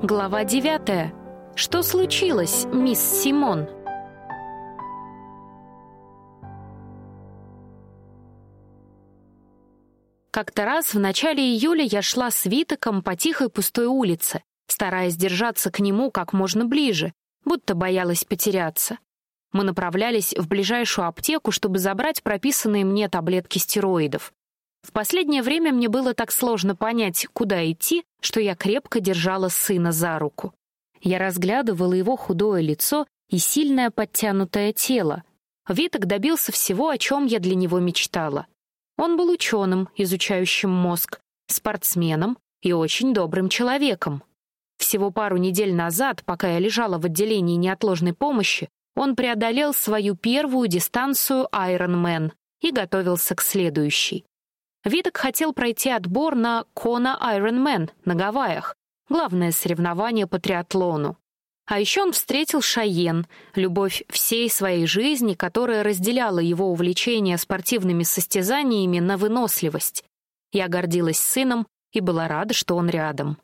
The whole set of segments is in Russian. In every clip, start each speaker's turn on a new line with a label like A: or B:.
A: Глава 9. Что случилось, мисс Симон? Как-то раз в начале июля я шла с Витоком по тихой пустой улице, стараясь держаться к нему как можно ближе, будто боялась потеряться. Мы направлялись в ближайшую аптеку, чтобы забрать прописанные мне таблетки стероидов. В последнее время мне было так сложно понять, куда идти, что я крепко держала сына за руку. Я разглядывала его худое лицо и сильное подтянутое тело. Виток добился всего, о чем я для него мечтала. Он был ученым, изучающим мозг, спортсменом и очень добрым человеком. Всего пару недель назад, пока я лежала в отделении неотложной помощи, он преодолел свою первую дистанцию Ironman и готовился к следующей. Виток хотел пройти отбор на Кона Ironman на Гавайях, главное соревнование по триатлону. А еще он встретил Шайен, любовь всей своей жизни, которая разделяла его увлечение спортивными состязаниями на выносливость. Я гордилась сыном и была рада, что он рядом.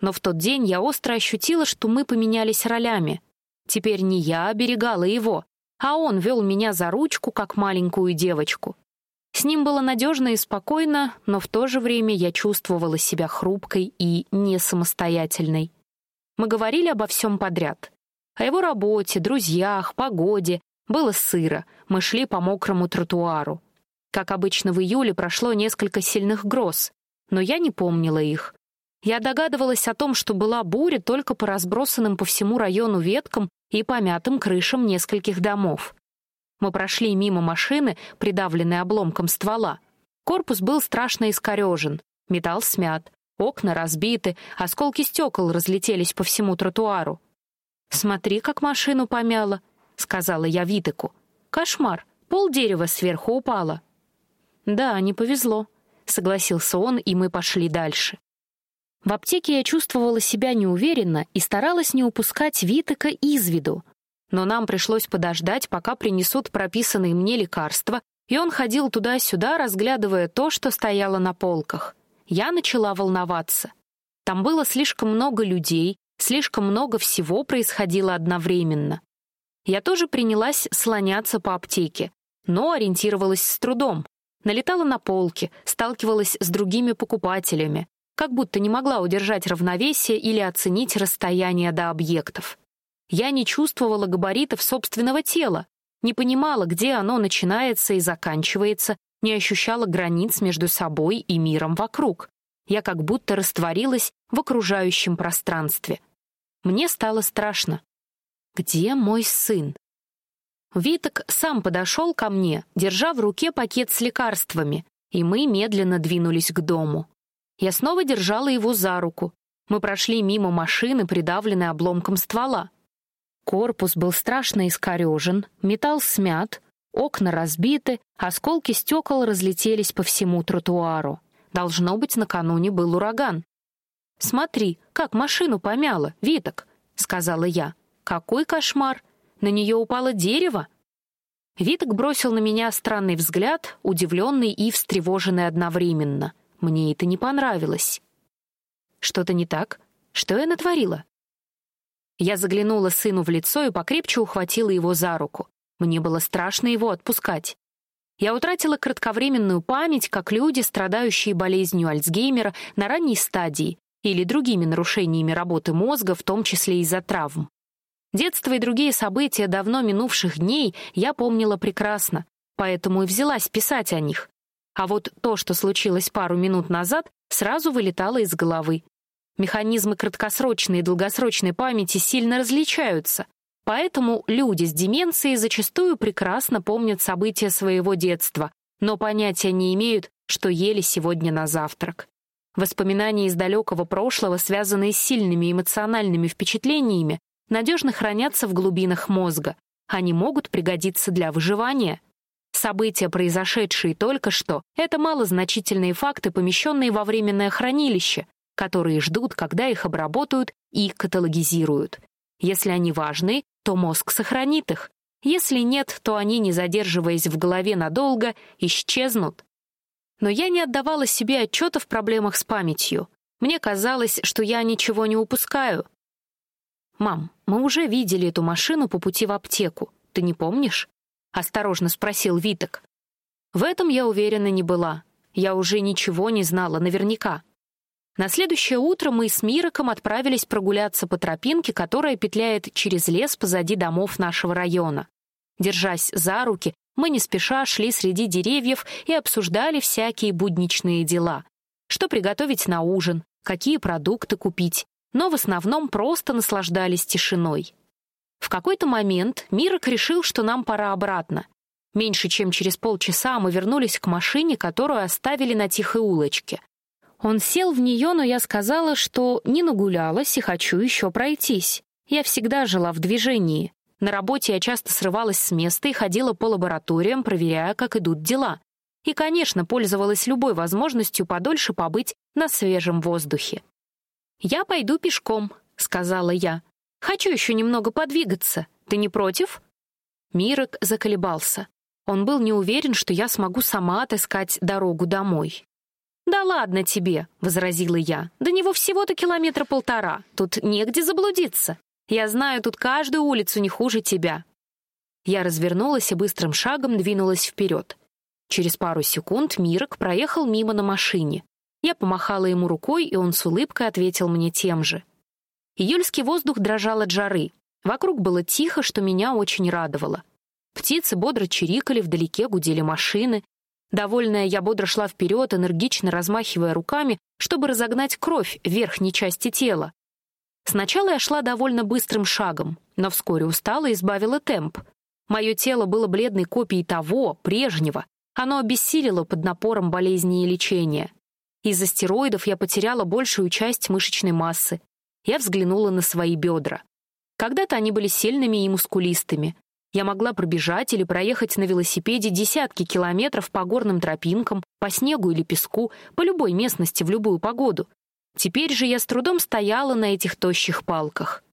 A: Но в тот день я остро ощутила, что мы поменялись ролями. Теперь не я оберегала его, а он вел меня за ручку, как маленькую девочку. С ним было надежно и спокойно, но в то же время я чувствовала себя хрупкой и не самостоятельной. Мы говорили обо всем подряд. О его работе, друзьях, погоде. Было сыро, мы шли по мокрому тротуару. Как обычно, в июле прошло несколько сильных гроз, но я не помнила их. Я догадывалась о том, что была буря только по разбросанным по всему району веткам и помятым крышам нескольких домов. Мы прошли мимо машины, придавленной обломком ствола. Корпус был страшно искорежен, металл смят, окна разбиты, осколки стекол разлетелись по всему тротуару. «Смотри, как машину помяло», — сказала я Витыку. «Кошмар, пол дерева сверху упало». «Да, не повезло», — согласился он, и мы пошли дальше. В аптеке я чувствовала себя неуверенно и старалась не упускать Витыка из виду, но нам пришлось подождать, пока принесут прописанные мне лекарства, и он ходил туда-сюда, разглядывая то, что стояло на полках. Я начала волноваться. Там было слишком много людей, слишком много всего происходило одновременно. Я тоже принялась слоняться по аптеке, но ориентировалась с трудом. Налетала на полки, сталкивалась с другими покупателями, как будто не могла удержать равновесие или оценить расстояние до объектов. Я не чувствовала габаритов собственного тела, не понимала, где оно начинается и заканчивается, не ощущала границ между собой и миром вокруг. Я как будто растворилась в окружающем пространстве. Мне стало страшно. Где мой сын? Виток сам подошел ко мне, держа в руке пакет с лекарствами, и мы медленно двинулись к дому. Я снова держала его за руку. Мы прошли мимо машины, придавленной обломком ствола. Корпус был страшно искорежен, металл смят, окна разбиты, осколки стекол разлетелись по всему тротуару. Должно быть, накануне был ураган. «Смотри, как машину помяло, Виток», — сказала я. «Какой кошмар! На нее упало дерево!» Виток бросил на меня странный взгляд, удивленный и встревоженный одновременно. Мне это не понравилось. «Что-то не так? Что я натворила?» Я заглянула сыну в лицо и покрепче ухватила его за руку. Мне было страшно его отпускать. Я утратила кратковременную память, как люди, страдающие болезнью Альцгеймера на ранней стадии или другими нарушениями работы мозга, в том числе из-за травм. Детство и другие события давно минувших дней я помнила прекрасно, поэтому и взялась писать о них. А вот то, что случилось пару минут назад, сразу вылетало из головы. Механизмы краткосрочной и долгосрочной памяти сильно различаются, поэтому люди с деменцией зачастую прекрасно помнят события своего детства, но понятия не имеют, что ели сегодня на завтрак. Воспоминания из далекого прошлого, связанные с сильными эмоциональными впечатлениями, надежно хранятся в глубинах мозга. Они могут пригодиться для выживания. События, произошедшие только что, это малозначительные факты, помещенные во временное хранилище, которые ждут, когда их обработают и каталогизируют. Если они важны, то мозг сохранит их. Если нет, то они, не задерживаясь в голове надолго, исчезнут. Но я не отдавала себе отчета в проблемах с памятью. Мне казалось, что я ничего не упускаю. «Мам, мы уже видели эту машину по пути в аптеку. Ты не помнишь?» — осторожно спросил Виток. В этом я уверена не была. Я уже ничего не знала наверняка. На следующее утро мы с Мироком отправились прогуляться по тропинке, которая петляет через лес позади домов нашего района. Держась за руки, мы не спеша шли среди деревьев и обсуждали всякие будничные дела. Что приготовить на ужин, какие продукты купить, но в основном просто наслаждались тишиной. В какой-то момент Мирок решил, что нам пора обратно. Меньше чем через полчаса мы вернулись к машине, которую оставили на тихой улочке. Он сел в нее, но я сказала, что не нагулялась и хочу еще пройтись. Я всегда жила в движении. На работе я часто срывалась с места и ходила по лабораториям, проверяя, как идут дела. И, конечно, пользовалась любой возможностью подольше побыть на свежем воздухе. «Я пойду пешком», — сказала я. «Хочу еще немного подвигаться. Ты не против?» Мирок заколебался. Он был не уверен, что я смогу сама отыскать дорогу домой. «Да ладно тебе», — возразила я. «До него всего-то километра полтора. Тут негде заблудиться. Я знаю тут каждую улицу не хуже тебя». Я развернулась и быстрым шагом двинулась вперед. Через пару секунд Мирок проехал мимо на машине. Я помахала ему рукой, и он с улыбкой ответил мне тем же. Июльский воздух дрожал от жары. Вокруг было тихо, что меня очень радовало. Птицы бодро чирикали, вдалеке гудели машины. Довольная, я бодро шла вперед, энергично размахивая руками, чтобы разогнать кровь в верхней части тела. Сначала я шла довольно быстрым шагом, но вскоре устала и избавила темп. Мое тело было бледной копией того, прежнего. Оно обессилило под напором болезни и лечения. Из-за стероидов я потеряла большую часть мышечной массы. Я взглянула на свои бедра. Когда-то они были сильными и мускулистыми. Я могла пробежать или проехать на велосипеде десятки километров по горным тропинкам, по снегу или песку, по любой местности в любую погоду. Теперь же я с трудом стояла на этих тощих палках.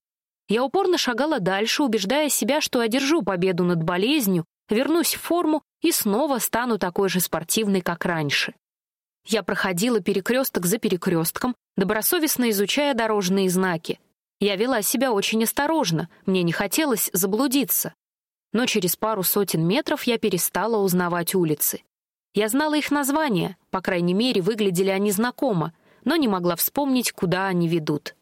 A: Я упорно шагала дальше, убеждая себя, что одержу победу над болезнью, вернусь в форму и снова стану такой же спортивной, как раньше. Я проходила перекресток за перекрестком, добросовестно изучая дорожные знаки. Я вела себя очень осторожно, мне не хотелось заблудиться. Но через пару сотен метров я перестала узнавать улицы. Я знала их названия, по крайней мере, выглядели они знакомо, но не могла вспомнить, куда они ведут.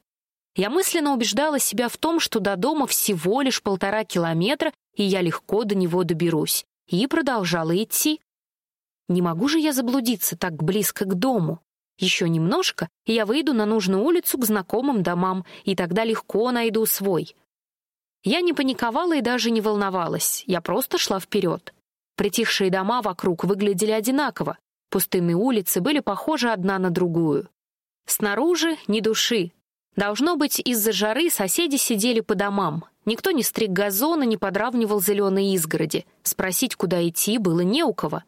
A: Я мысленно убеждала себя в том, что до дома всего лишь полтора километра, и я легко до него доберусь, и продолжала идти. Не могу же я заблудиться так близко к дому. Еще немножко, и я выйду на нужную улицу к знакомым домам, и тогда легко найду свой. Я не паниковала и даже не волновалась, я просто шла вперед. Притихшие дома вокруг выглядели одинаково, пустынные улицы были похожи одна на другую. Снаружи ни души. Должно быть, из-за жары соседи сидели по домам. Никто не стриг газоны, не подравнивал зеленые изгороди. Спросить, куда идти, было не у кого.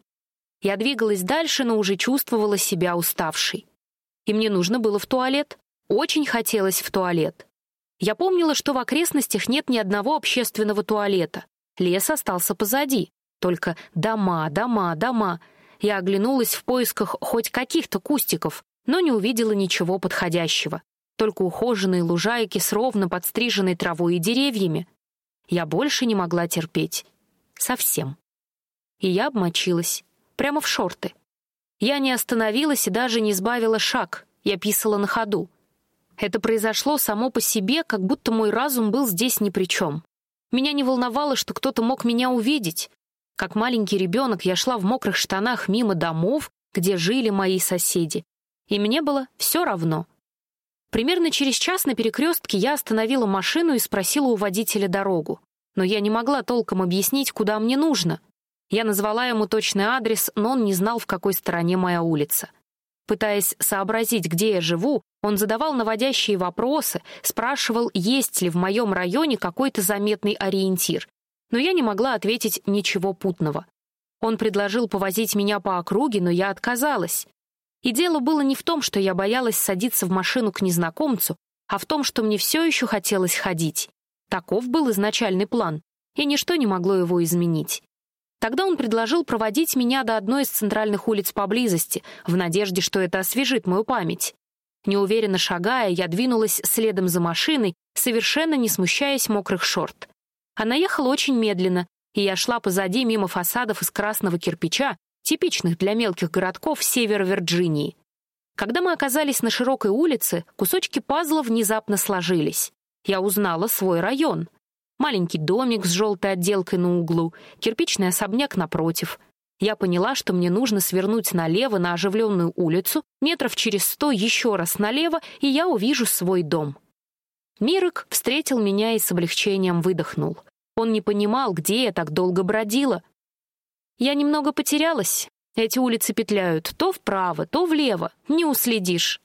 A: Я двигалась дальше, но уже чувствовала себя уставшей. И мне нужно было в туалет. Очень хотелось в туалет. Я помнила, что в окрестностях нет ни одного общественного туалета. Лес остался позади. Только дома, дома, дома. Я оглянулась в поисках хоть каких-то кустиков, но не увидела ничего подходящего. Только ухоженные лужайки с ровно подстриженной травой и деревьями. Я больше не могла терпеть. Совсем. И я обмочилась прямо в шорты. Я не остановилась и даже не сбавила шаг, я писала на ходу. Это произошло само по себе, как будто мой разум был здесь ни при чем. Меня не волновало, что кто-то мог меня увидеть. Как маленький ребенок я шла в мокрых штанах мимо домов, где жили мои соседи. И мне было все равно. Примерно через час на перекрестке я остановила машину и спросила у водителя дорогу. Но я не могла толком объяснить, куда мне нужно. Я назвала ему точный адрес, но он не знал, в какой стороне моя улица. Пытаясь сообразить, где я живу, он задавал наводящие вопросы, спрашивал, есть ли в моем районе какой-то заметный ориентир. Но я не могла ответить ничего путного. Он предложил повозить меня по округе, но я отказалась. И дело было не в том, что я боялась садиться в машину к незнакомцу, а в том, что мне все еще хотелось ходить. Таков был изначальный план, и ничто не могло его изменить. Тогда он предложил проводить меня до одной из центральных улиц поблизости, в надежде, что это освежит мою память. Неуверенно шагая, я двинулась следом за машиной, совершенно не смущаясь мокрых шорт. Она ехала очень медленно, и я шла позади мимо фасадов из красного кирпича, типичных для мелких городков севера Вирджинии. Когда мы оказались на широкой улице, кусочки пазла внезапно сложились. Я узнала свой район. Маленький домик с желтой отделкой на углу, кирпичный особняк напротив. Я поняла, что мне нужно свернуть налево на оживленную улицу, метров через сто еще раз налево, и я увижу свой дом. Мирок встретил меня и с облегчением выдохнул. Он не понимал, где я так долго бродила. Я немного потерялась. Эти улицы петляют то вправо, то влево. Не уследишь.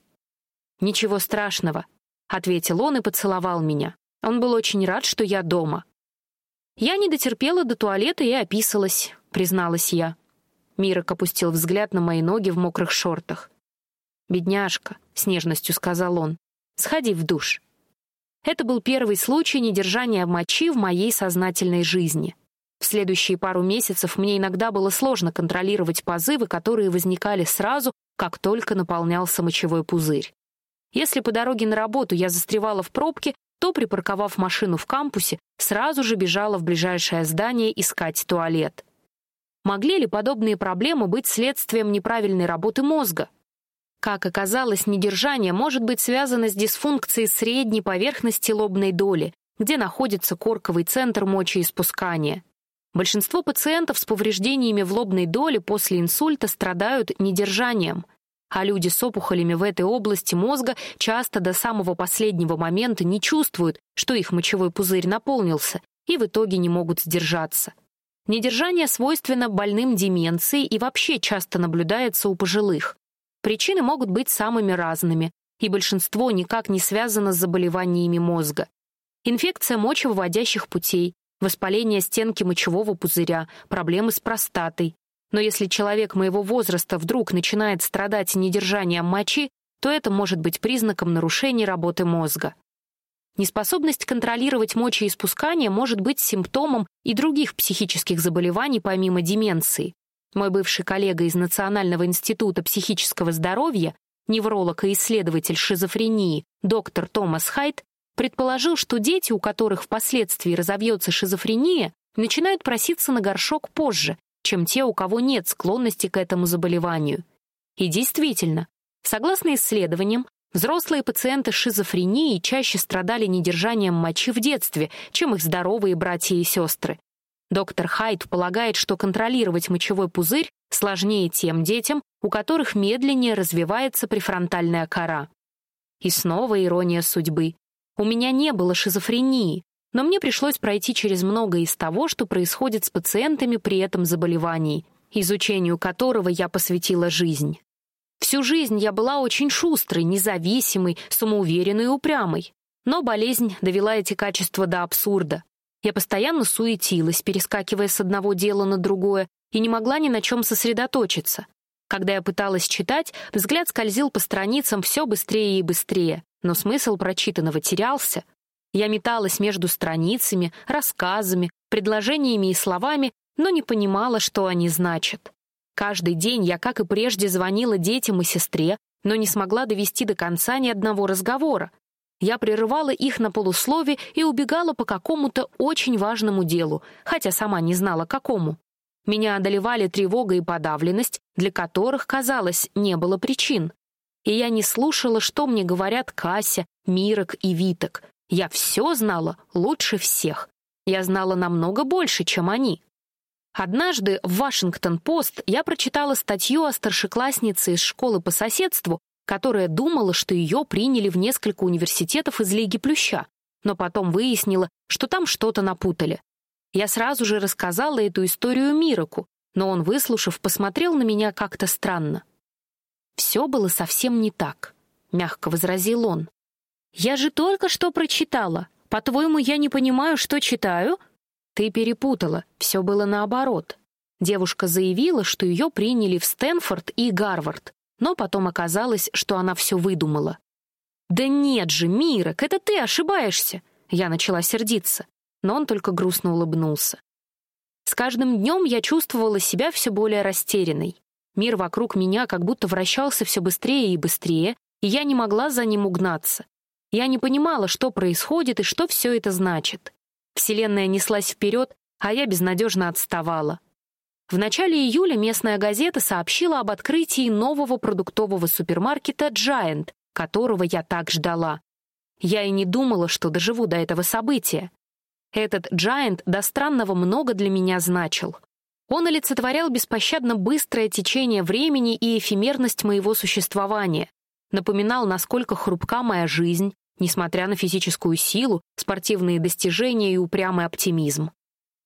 A: «Ничего страшного», — ответил он и поцеловал меня. Он был очень рад, что я дома. «Я не дотерпела до туалета и описалась», — призналась я. Мирок опустил взгляд на мои ноги в мокрых шортах. «Бедняжка», — с нежностью сказал он, — «сходи в душ». Это был первый случай недержания мочи в моей сознательной жизни. В следующие пару месяцев мне иногда было сложно контролировать позывы, которые возникали сразу, как только наполнялся мочевой пузырь. Если по дороге на работу я застревала в пробке, то, припарковав машину в кампусе, сразу же бежала в ближайшее здание искать туалет. Могли ли подобные проблемы быть следствием неправильной работы мозга? Как оказалось, недержание может быть связано с дисфункцией средней поверхности лобной доли, где находится корковый центр мочеиспускания. Большинство пациентов с повреждениями в лобной доле после инсульта страдают недержанием, а люди с опухолями в этой области мозга часто до самого последнего момента не чувствуют, что их мочевой пузырь наполнился, и в итоге не могут сдержаться. Недержание свойственно больным деменцией и вообще часто наблюдается у пожилых. Причины могут быть самыми разными, и большинство никак не связано с заболеваниями мозга. Инфекция мочевыводящих путей, воспаление стенки мочевого пузыря, проблемы с простатой. Но если человек моего возраста вдруг начинает страдать недержанием мочи, то это может быть признаком нарушения работы мозга. Неспособность контролировать мочеиспускание может быть симптомом и других психических заболеваний помимо деменции. Мой бывший коллега из Национального института психического здоровья, невролог и исследователь шизофрении, доктор Томас Хайт, предположил, что дети, у которых впоследствии разовьется шизофрения, начинают проситься на горшок позже, чем те, у кого нет склонности к этому заболеванию. И действительно, согласно исследованиям, взрослые пациенты с шизофренией чаще страдали недержанием мочи в детстве, чем их здоровые братья и сестры. Доктор Хайт полагает, что контролировать мочевой пузырь сложнее тем детям, у которых медленнее развивается префронтальная кора. И снова ирония судьбы. У меня не было шизофрении, но мне пришлось пройти через многое из того, что происходит с пациентами при этом заболевании, изучению которого я посвятила жизнь. Всю жизнь я была очень шустрой, независимой, самоуверенной и упрямой. Но болезнь довела эти качества до абсурда. Я постоянно суетилась, перескакивая с одного дела на другое, и не могла ни на чем сосредоточиться. Когда я пыталась читать, взгляд скользил по страницам все быстрее и быстрее, но смысл прочитанного терялся. Я металась между страницами, рассказами, предложениями и словами, но не понимала, что они значат. Каждый день я, как и прежде, звонила детям и сестре, но не смогла довести до конца ни одного разговора. Я прерывала их на полуслове и убегала по какому-то очень важному делу, хотя сама не знала, какому. Меня одолевали тревога и подавленность, для которых, казалось, не было причин. И я не слушала, что мне говорят Кася, Мирок и Виток. Я все знала лучше всех. Я знала намного больше, чем они. Однажды в «Вашингтон-Пост» я прочитала статью о старшекласснице из школы по соседству, которая думала, что ее приняли в несколько университетов из Лиги Плюща, но потом выяснила, что там что-то напутали. Я сразу же рассказала эту историю Мироку, но он, выслушав, посмотрел на меня как-то странно. «Все было совсем не так», — мягко возразил он. «Я же только что прочитала. По-твоему, я не понимаю, что читаю?» «Ты перепутала. Все было наоборот». Девушка заявила, что ее приняли в Стэнфорд и Гарвард, но потом оказалось, что она все выдумала. «Да нет же, Мирок, это ты ошибаешься!» Я начала сердиться, но он только грустно улыбнулся. С каждым днем я чувствовала себя все более растерянной. Мир вокруг меня как будто вращался все быстрее и быстрее, и я не могла за ним угнаться. Я не понимала, что происходит и что все это значит. Вселенная неслась вперед, а я безнадежно отставала. В начале июля местная газета сообщила об открытии нового продуктового супермаркета Giant, которого я так ждала. Я и не думала, что доживу до этого события. Этот Giant до странного много для меня значил. Он олицетворял беспощадно быстрое течение времени и эфемерность моего существования, напоминал, насколько хрупка моя жизнь, несмотря на физическую силу, спортивные достижения и упрямый оптимизм.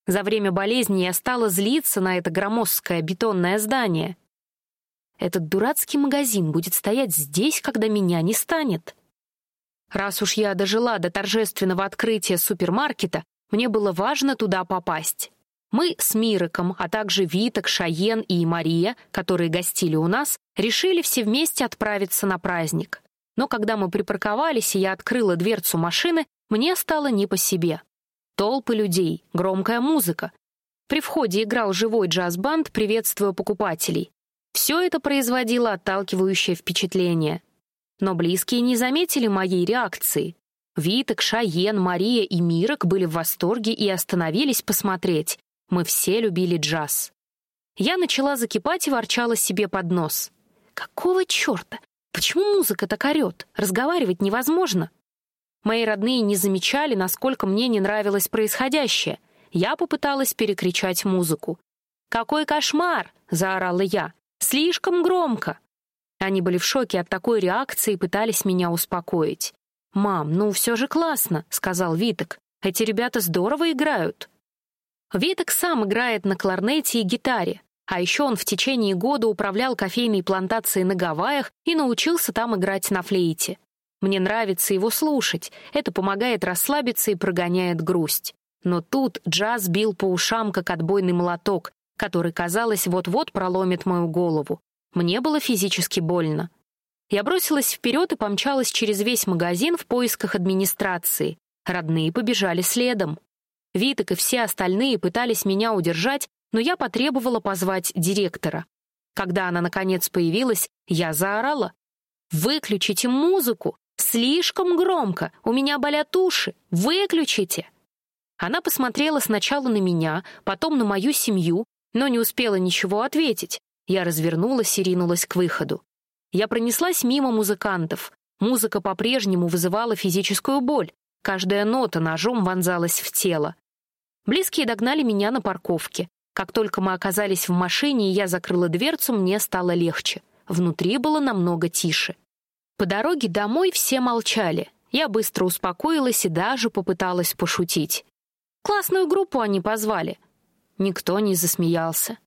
A: За время болезни я стала злиться на это громоздкое бетонное здание. Этот дурацкий магазин будет стоять здесь, когда меня не станет. Раз уж я дожила до торжественного открытия супермаркета, мне было важно туда попасть. Мы с Мироком, а также Виток, Шаен и Мария, которые гостили у нас, решили все вместе отправиться на праздник. Но когда мы припарковались, и я открыла дверцу машины, мне стало не по себе. Толпы людей, громкая музыка. При входе играл живой джаз-банд, приветствуя покупателей. Все это производило отталкивающее впечатление. Но близкие не заметили моей реакции. Виток, Шаен, Мария и Мирок были в восторге и остановились посмотреть. Мы все любили джаз. Я начала закипать и ворчала себе под нос. «Какого черта? Почему музыка так орет? Разговаривать невозможно?» Мои родные не замечали, насколько мне не нравилось происходящее. Я попыталась перекричать музыку. «Какой кошмар!» — заорала я. «Слишком громко!» Они были в шоке от такой реакции и пытались меня успокоить. «Мам, ну все же классно», — сказал Виток. «Эти ребята здорово играют». Виток сам играет на кларнете и гитаре, а еще он в течение года управлял кофейной плантацией на Гавайях и научился там играть на флейте. Мне нравится его слушать, это помогает расслабиться и прогоняет грусть. Но тут джаз бил по ушам, как отбойный молоток, который, казалось, вот-вот проломит мою голову. Мне было физически больно. Я бросилась вперед и помчалась через весь магазин в поисках администрации. Родные побежали следом. Виток и все остальные пытались меня удержать, но я потребовала позвать директора. Когда она, наконец, появилась, я заорала. «Выключите музыку! Слишком громко! У меня болят уши! Выключите!» Она посмотрела сначала на меня, потом на мою семью, но не успела ничего ответить. Я развернулась и ринулась к выходу. Я пронеслась мимо музыкантов. Музыка по-прежнему вызывала физическую боль. Каждая нота ножом вонзалась в тело. Близкие догнали меня на парковке. Как только мы оказались в машине и я закрыла дверцу, мне стало легче. Внутри было намного тише. По дороге домой все молчали. Я быстро успокоилась и даже попыталась пошутить. Классную группу они позвали. Никто не засмеялся.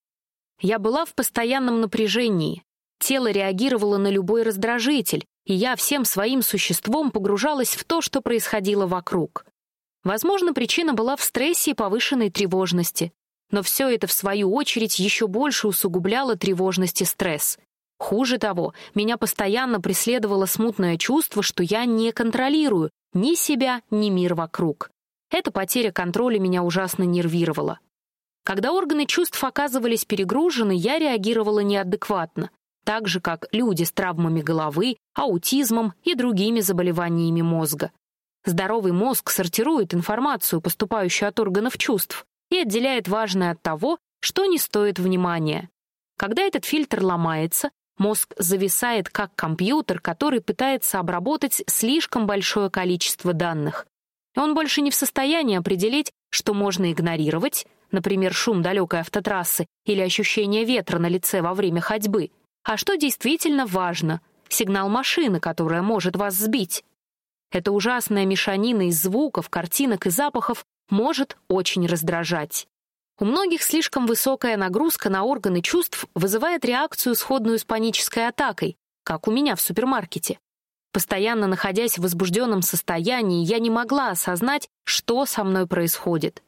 A: Я была в постоянном напряжении. Тело реагировало на любой раздражитель, и я всем своим существом погружалась в то, что происходило вокруг. Возможно, причина была в стрессе и повышенной тревожности. Но все это, в свою очередь, еще больше усугубляло тревожность и стресс. Хуже того, меня постоянно преследовало смутное чувство, что я не контролирую ни себя, ни мир вокруг. Эта потеря контроля меня ужасно нервировала. Когда органы чувств оказывались перегружены, я реагировала неадекватно, так же, как люди с травмами головы, аутизмом и другими заболеваниями мозга. Здоровый мозг сортирует информацию, поступающую от органов чувств, и отделяет важное от того, что не стоит внимания. Когда этот фильтр ломается, Мозг зависает как компьютер, который пытается обработать слишком большое количество данных. Он больше не в состоянии определить, что можно игнорировать, например, шум далекой автотрассы или ощущение ветра на лице во время ходьбы, а что действительно важно — сигнал машины, которая может вас сбить. Эта ужасная мешанина из звуков, картинок и запахов может очень раздражать. У многих слишком высокая нагрузка на органы чувств вызывает реакцию, сходную с панической атакой, как у меня в супермаркете. Постоянно находясь в возбужденном состоянии, я не могла осознать, что со мной происходит.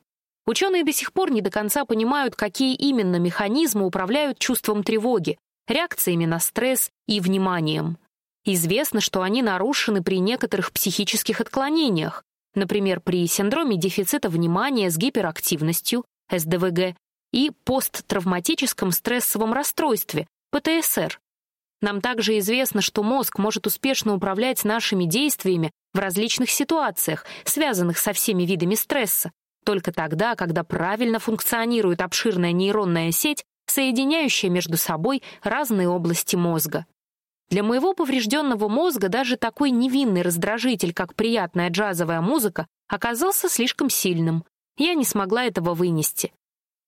A: Ученые до сих пор не до конца понимают, какие именно механизмы управляют чувством тревоги, реакциями на стресс и вниманием. Известно, что они нарушены при некоторых психических отклонениях, например, при синдроме дефицита внимания с гиперактивностью, СДВГ, и посттравматическом стрессовом расстройстве, ПТСР. Нам также известно, что мозг может успешно управлять нашими действиями в различных ситуациях, связанных со всеми видами стресса, только тогда, когда правильно функционирует обширная нейронная сеть, соединяющая между собой разные области мозга. Для моего поврежденного мозга даже такой невинный раздражитель, как приятная джазовая музыка, оказался слишком сильным. Я не смогла этого вынести.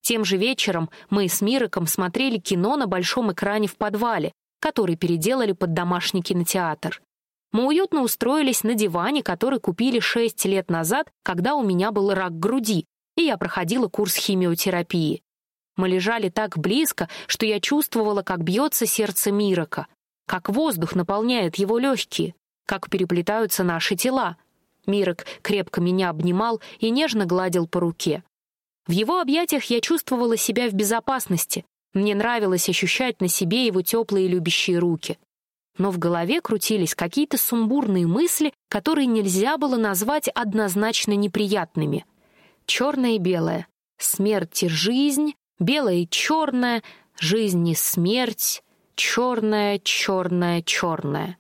A: Тем же вечером мы с Мироком смотрели кино на большом экране в подвале, который переделали под домашний кинотеатр. Мы уютно устроились на диване, который купили шесть лет назад, когда у меня был рак груди, и я проходила курс химиотерапии. Мы лежали так близко, что я чувствовала, как бьется сердце Мирока, как воздух наполняет его легкие, как переплетаются наши тела. Мирок крепко меня обнимал и нежно гладил по руке. В его объятиях я чувствовала себя в безопасности, мне нравилось ощущать на себе его теплые любящие руки. Но в голове крутились какие-то сумбурные мысли, которые нельзя было назвать однозначно неприятными. Черное и белое. Смерть и жизнь, белое и черное, жизнь и смерть, черное, черное, черное.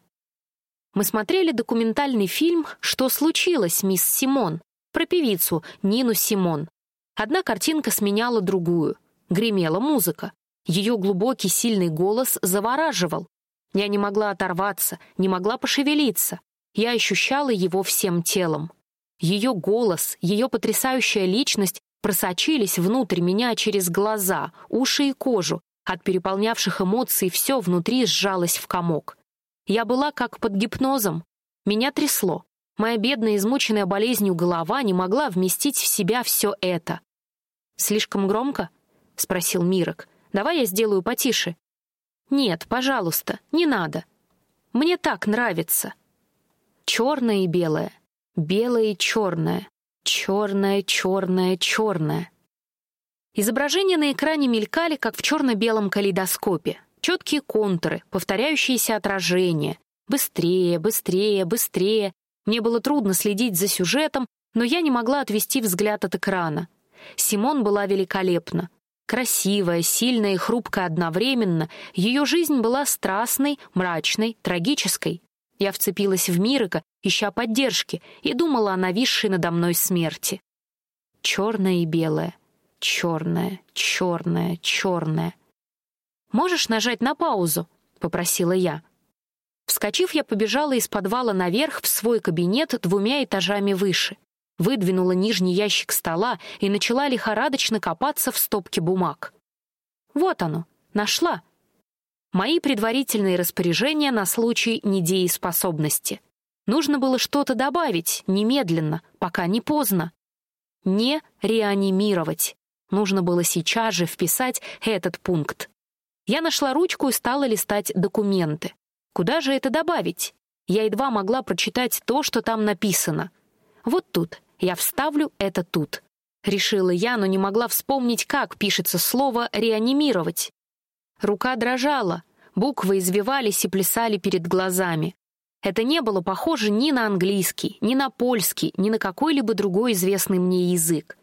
A: Мы смотрели документальный фильм «Что случилось, мисс Симон?» про певицу Нину Симон. Одна картинка сменяла другую. Гремела музыка. Ее глубокий, сильный голос завораживал. Я не могла оторваться, не могла пошевелиться. Я ощущала его всем телом. Ее голос, ее потрясающая личность просочились внутрь меня через глаза, уши и кожу. От переполнявших эмоций все внутри сжалось в комок. Я была как под гипнозом. Меня трясло. Моя бедная, измученная болезнью голова не могла вместить в себя все это. «Слишком громко?» — спросил Мирок. Давай я сделаю потише». «Нет, пожалуйста, не надо. Мне так нравится». Черное и белое, белое и черное, черное, черное, черное. Изображения на экране мелькали, как в черно-белом калейдоскопе. Четкие контуры, повторяющиеся отражения. Быстрее, быстрее, быстрее. Мне было трудно следить за сюжетом, но я не могла отвести взгляд от экрана. Симон была великолепна. Красивая, сильная и хрупкая одновременно, ее жизнь была страстной, мрачной, трагической. Я вцепилась в Мирика, ища поддержки, и думала о нависшей надо мной смерти. Черное и белое. Черное, черное, черное. «Можешь нажать на паузу?» — попросила я. Вскочив, я побежала из подвала наверх в свой кабинет двумя этажами выше выдвинула нижний ящик стола и начала лихорадочно копаться в стопке бумаг. Вот оно, нашла. Мои предварительные распоряжения на случай недееспособности. Нужно было что-то добавить, немедленно, пока не поздно. Не реанимировать. Нужно было сейчас же вписать этот пункт. Я нашла ручку и стала листать документы. Куда же это добавить? Я едва могла прочитать то, что там написано. Вот тут, я вставлю это тут. Решила я, но не могла вспомнить, как пишется слово «реанимировать». Рука дрожала, буквы извивались и плясали перед глазами. Это не было похоже ни на английский, ни на польский, ни на какой-либо другой известный мне язык.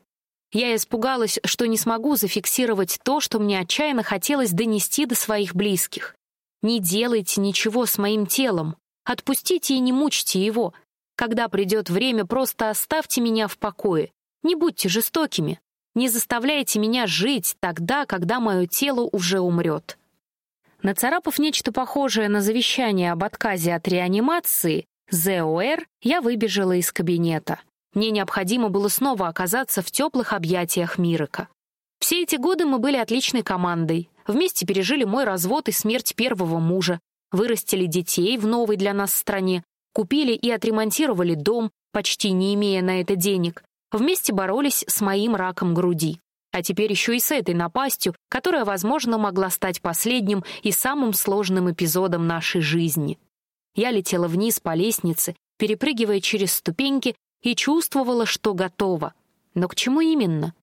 A: Я испугалась, что не смогу зафиксировать то, что мне отчаянно хотелось донести до своих близких. Не делайте ничего с моим телом. Отпустите и не мучьте его. Когда придет время, просто оставьте меня в покое. Не будьте жестокими. Не заставляйте меня жить тогда, когда мое тело уже умрет. Нацарапав нечто похожее на завещание об отказе от реанимации, ЗОР, я выбежала из кабинета. Мне необходимо было снова оказаться в теплых объятиях Мирика. Все эти годы мы были отличной командой. Вместе пережили мой развод и смерть первого мужа, вырастили детей в новой для нас стране, Купили и отремонтировали дом, почти не имея на это денег. Вместе боролись с моим раком груди. А теперь еще и с этой напастью, которая, возможно, могла стать последним и самым сложным эпизодом нашей жизни. Я летела вниз по лестнице, перепрыгивая через ступеньки, и чувствовала, что готова. Но к чему именно?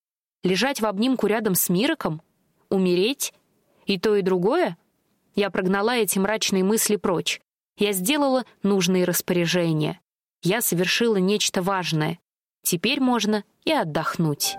A: Лежать в обнимку рядом с Мироком? Умереть? И то, и другое? Я прогнала эти мрачные мысли прочь. Я сделала нужные распоряжения. Я совершила нечто важное. Теперь можно и отдохнуть.